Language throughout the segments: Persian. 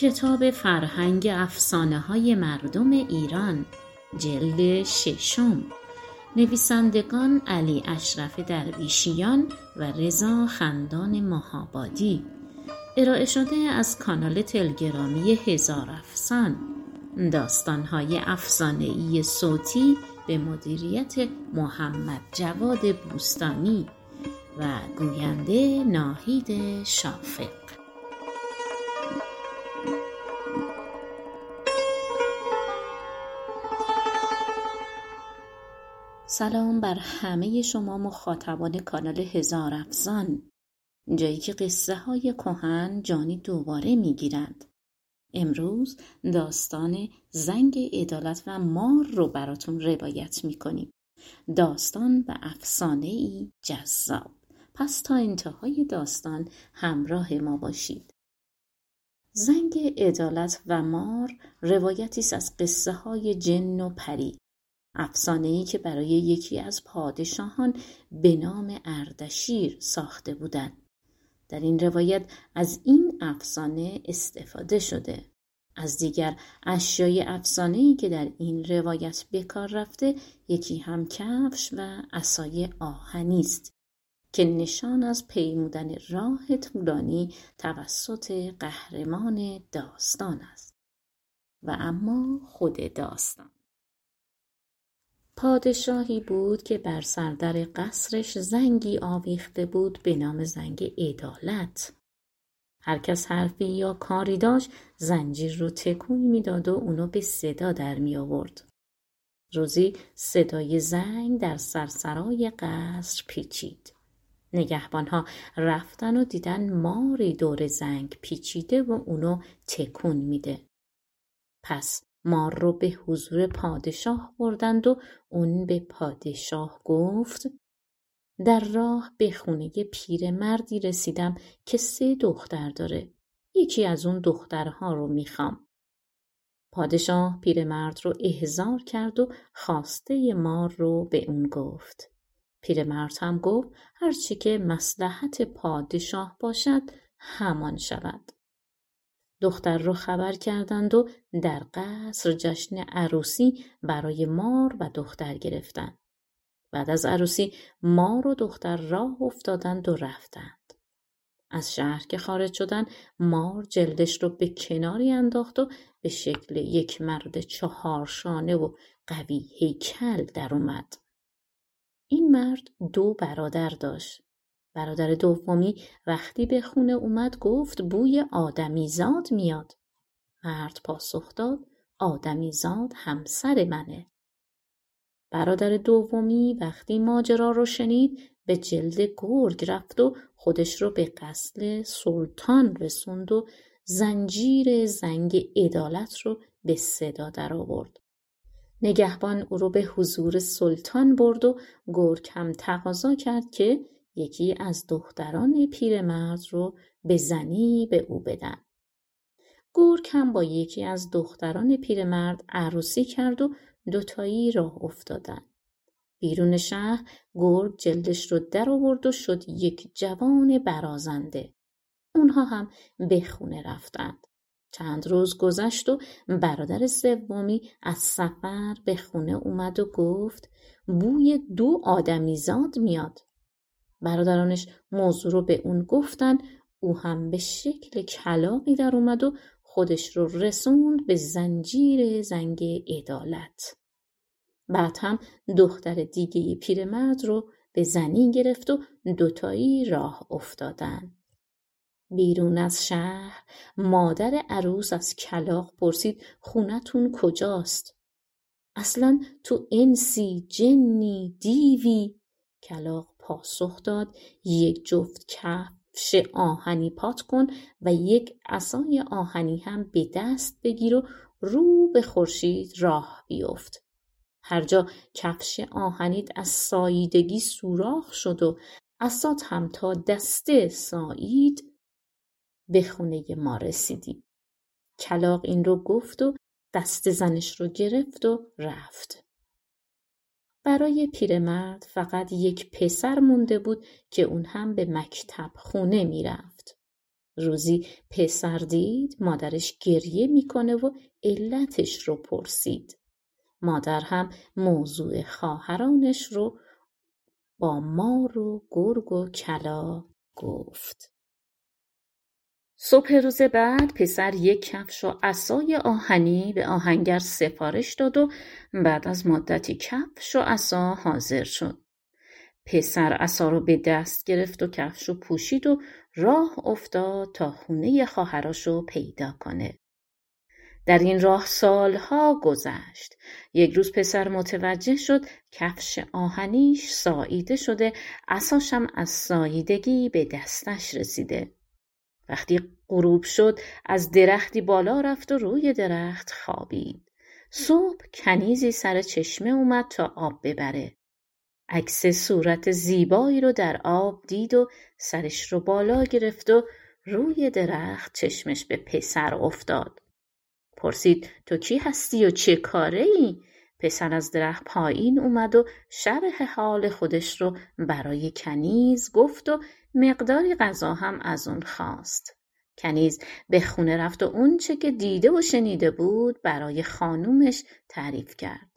کتاب فرهنگ افسانه های مردم ایران جلد ششم. نویسندگان علی اشرف درویشیان و رضا خندان مهابادی ارائه شده از کانال تلگرامی هزار افسان. داستانهای افسانهای صوتی به مدیریت محمد جواد بوستانی و گوینده ناهید شافق. سلام بر همه شما مخاطبان کانال هزار افزان. جایی که قصه های کهن جانی دوباره می‌گیرند. امروز داستان زنگ عدالت و مار رو براتون روایت می‌کنیم. داستان و افسانه ای جذاب. پس تا انتهای داستان همراه ما باشید. زنگ عدالت و مار روایتی است از قصه های جن و پری. ای که برای یکی از پادشاهان به نام اردشیر ساخته بودند. در این روایت از این افسانه استفاده شده. از دیگر اشیای ای که در این روایت به کار رفته یکی هم کفش و عصای آهنی است که نشان از پیمودن راه طولانی توسط قهرمان داستان است. و اما خود داستان. پادشاهی بود که بر سردر قصرش زنگی آویخته بود به نام زنگ عدالت هر کس حرفی یا کاری داشت زنجیر رو تکونی می‌داد و اونو به صدا در می آورد. روزی صدای زنگ در سرسرای قصر پیچید. نگهبانها رفتن و دیدن ماری دور زنگ پیچیده و اونو تکون میده. پس مار رو به حضور پادشاه بردند و اون به پادشاه گفت در راه به خونه پیر مردی رسیدم که سه دختر داره. یکی از اون دخترها رو می‌خوام. پادشاه پیرمرد رو احضار کرد و خواسته مار رو به اون گفت. پیرمرد هم گفت هرچی که مسلحت پادشاه باشد همان شود. دختر رو خبر کردند و در قصر جشن عروسی برای مار و دختر گرفتند. بعد از عروسی مار و دختر راه افتادند و رفتند. از شهر که خارج شدن مار جلدش رو به کناری انداخت و به شکل یک مرد چهارشانه و قوی هیکل در اومد. این مرد دو برادر داشت. برادر دومی وقتی به خونه اومد گفت بوی آدمیزاد میاد. مرد پاسخ داد آدمیزاد همسر منه. برادر دومی وقتی ماجرا رو شنید به جلد گرگ رفت و خودش رو به قصل سلطان رسوند و زنجیر زنگ عدالت رو به صدا در آورد. نگهبان او رو به حضور سلطان برد و گرگ هم تقاضا کرد که یکی از دختران پیرمرد رو به زنی به او بدن. گرگ هم با یکی از دختران پیرمرد عروسی کرد و دوتایی راه افتادن. بیرون شهر گرگ جلدش رو در آورد و شد یک جوان برازنده. اونها هم به خونه رفتند. چند روز گذشت و برادر سومی از سفر به خونه اومد و گفت بوی دو آدمیزاد میاد. برادرانش موضوع رو به اون گفتن او هم به شکل کلاقی در اومد و خودش رو رسوند به زنجیر زنگ عدالت. بعد هم دختر دیگه پیرمرد رو به زنی گرفت و دوتایی راه افتادن. بیرون از شهر مادر عروس از کلاق پرسید خونتون کجاست؟ اصلا تو انسی جنی دیوی کلاق پاسخ داد یک جفت کفش آهنی پات کن و یک عصای آهنی هم به دست بگیر و رو به خورشید راه بیفت هر جا کفش آهنیت از ساییدگی سوراخ شد و اسات هم تا دسته سایید به خونه ما رسیدی. کلاق این رو گفت و دست زنش رو گرفت و رفت. برای پیرمرد فقط یک پسر مونده بود که اون هم به مکتب خونه می‌رفت. روزی پسر دید مادرش گریه می‌کنه و علتش رو پرسید مادر هم موضوع خواهرانش رو با مار و گرگ و کلا گفت صبح روز بعد پسر یک کفش و عصای آهنی به آهنگر سفارش داد و بعد از مدتی کفش و عصا حاضر شد. پسر عصا رو به دست گرفت و کفش رو پوشید و راه افتاد تا خونه خواهرش رو پیدا کنه. در این راه سالها گذشت. یک روز پسر متوجه شد کفش آهنیش ساییده شده عصاشم از ساییدگی به دستش رسیده. وقتی غروب شد از درختی بالا رفت و روی درخت خوابید. صبح کنیزی سر چشمه اومد تا آب ببره. عکس صورت زیبایی رو در آب دید و سرش رو بالا گرفت و روی درخت چشمش به پسر افتاد. پرسید تو کی هستی و چه کاره ای؟ پسر از درخت پایین اومد و شرح حال خودش رو برای کنیز گفت و مقداری غذا هم از اون خواست. کنیز به خونه رفت و اون چه که دیده و شنیده بود برای خانومش تعریف کرد.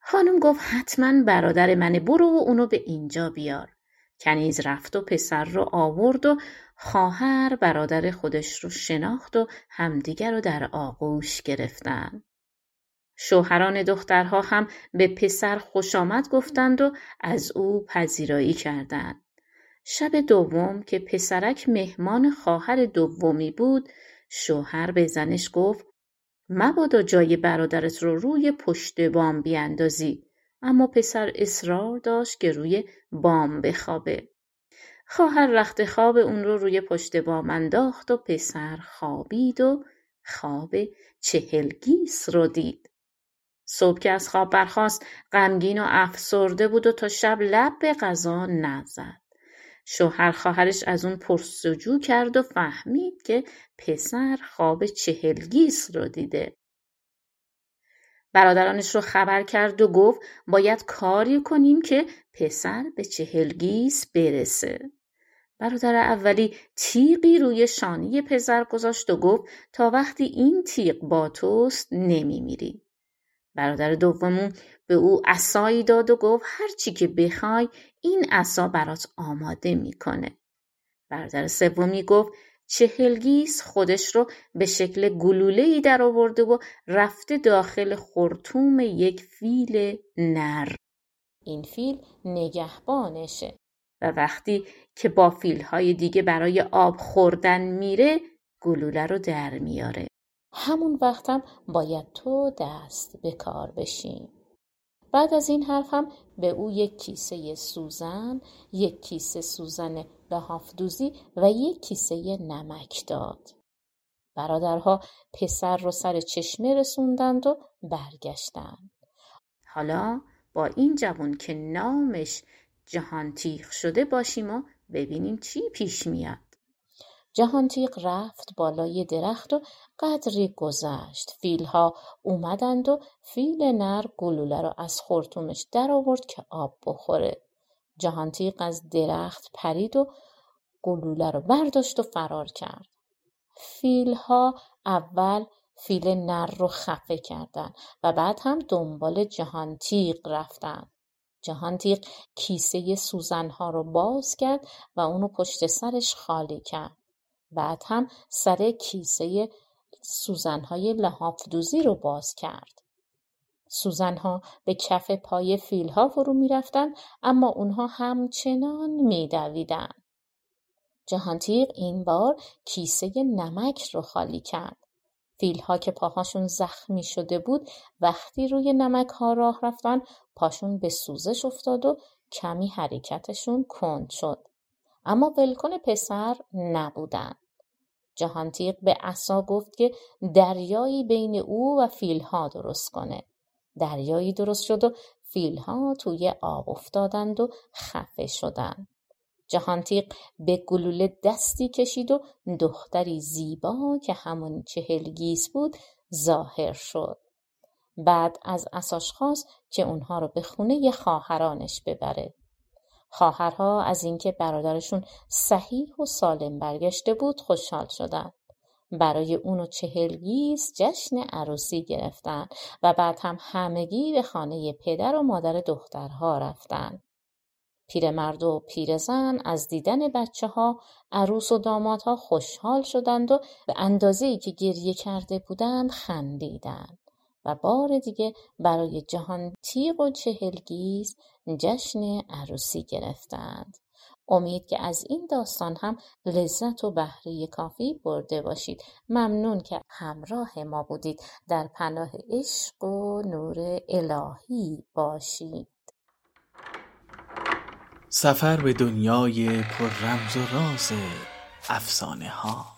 خانوم گفت حتما برادر منه برو و اونو به اینجا بیار. کنیز رفت و پسر رو آورد و خواهر برادر خودش رو شناخت و همدیگر رو در آغوش گرفتن. شوهران دخترها هم به پسر خوش آمد گفتند و از او پذیرایی کردند. شب دوم که پسرک مهمان خواهر دومی بود شوهر به زنش گفت مبادا جای برادرت رو روی پشت بام بیاندازی. اما پسر اصرار داشت که روی بام بخوابه. خواهر رخت خواب اون رو روی پشت بام انداخت و پسر خوابید و خواب چهلگیس رو دید. صبح که از خواب برخاست غمگین و افسرده بود و تا شب لب به غذا نزد. شوهر خواهرش از اون پرسجو کرد و فهمید که پسر خواب چهلگیس رو دیده برادرانش رو خبر کرد و گفت باید کاری کنیم که پسر به چهلگیس برسه. برادر اولی تیغی روی شانی پسر گذاشت و گفت تا وقتی این تیغ با توست نمیمیری. برادر دومون به او عصایی داد و گفت هر چی که بخوای این عصا برات آماده می‌کنه. برادر سومی گفت چهلگیس خودش رو به شکل گلوله ای در آورده و رفته داخل خورتوم یک فیل نر. این فیل نگهبانشه و وقتی که با فیلهای دیگه برای آب خوردن میره گلوله رو در میاره. همون وقتم باید تو دست به کار بشیم. بعد از این حرف هم به او یک کیسه سوزن، یک کیسه سوزن لحافدوزی و یک کیسه نمک داد. برادرها پسر رو سر چشمه رسوندند و برگشتند. حالا با این جوان که نامش جهان تیخ شده باشیم و ببینیم چی پیش میاد. جهانتیق رفت بالای درخت و قدری گذشت. فیلها اومدند و فیل نر گلوله را از خورتومش در آورد که آب بخوره. جهانتیق از درخت پرید و گلوله رو برداشت و فرار کرد. فیلها اول فیل نر رو خفه کردند و بعد هم دنبال جهانتیق رفتن جهانتیق کیسه سوزنها رو باز کرد و اونو پشت سرش خالی کرد. بعد هم سر کیسه سوزنهای لحافدوزی رو باز کرد. سوزنها به کف پای فیلها فرو می رفتن اما اونها همچنان می دویدن. جهانتیق این بار کیسه نمک رو خالی کرد. فیلها که پاهاشون زخمی شده بود وقتی روی نمک ها راه رفتن پاشون به سوزش افتاد و کمی حرکتشون کند شد. اما ولکن پسر نبودن. جهانتیق به عصا گفت که دریایی بین او و فیلها درست کنه. دریایی درست شد و فیلها توی آب افتادند و خفه شدند. جهانتیق به گلوله دستی کشید و دختری زیبا که همون چهلگیس بود ظاهر شد. بعد از اساش خواست که اونها رو به خونه خواهرانش ببره. خواهرها از اینکه برادرشون صحیح و سالم برگشته بود خوشحال شدند. برای اونو چهلگیز جشن عروسی گرفتن و بعد هم همگی به خانه پدر و مادر دخترها رفتن. پیرمرد و پیرزن از دیدن بچه ها عروس و دامادها خوشحال شدند و به اندازه ای که گریه کرده بودند خندیدند بار دیگه برای جهان تیغ و چهلگیز جشن عروسی گرفتند. امید که از این داستان هم لذت و بهره کافی برده باشید. ممنون که همراه ما بودید. در پناه عشق و نور الهی باشید. سفر به دنیای پر رمز و راز افسانه ها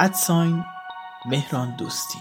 ادساین مهران دوستی.